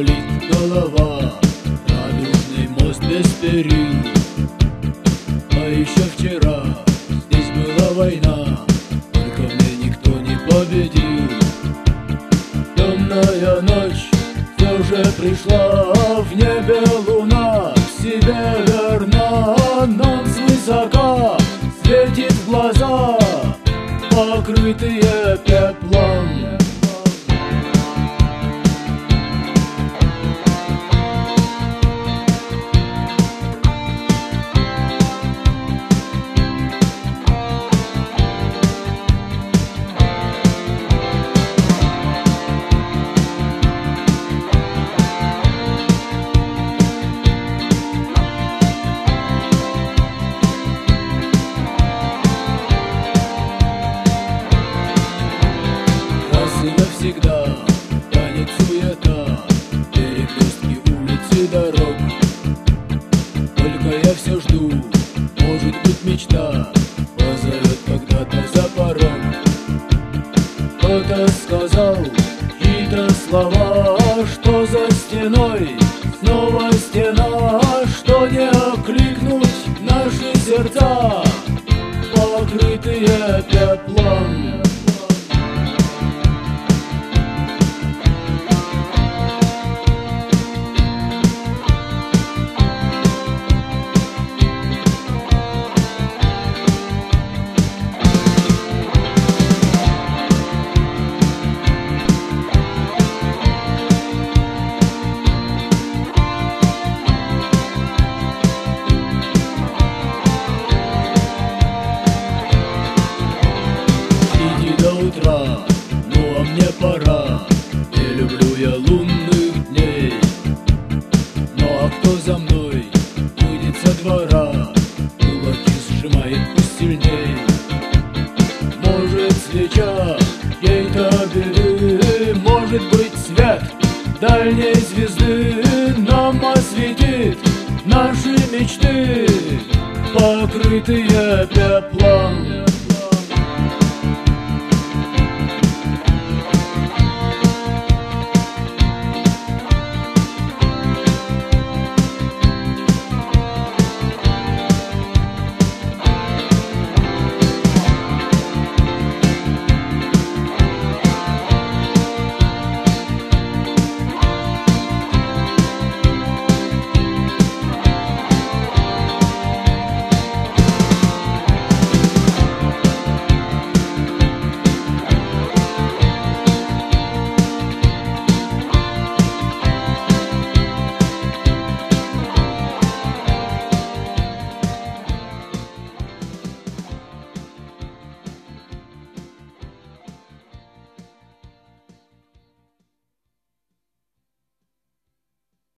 болит голова Радужный мост без перил А еще вчера здесь была война Только мне никто не победил. Темная ночь все же пришла В небе луна к себе верна. Нам свысока светит в глаза Покрытые пеплом и навсегда танет суета Перекрестки улиц и дорог. Только я все жду, может быть мечта Позовет когда-то за порог Кто-то сказал чьи-то слова Что за стеной снова стена Что не окликнуть наши сердца. Покрытые пеплом Люблю я лунных дней. Ну а кто за мной выйдет со двора? Кулаки сжимает пусть сильней. Может свеча чьей-то беды Может быть свет дальней звезды Нам осветит наши мечты Покрытые пеплом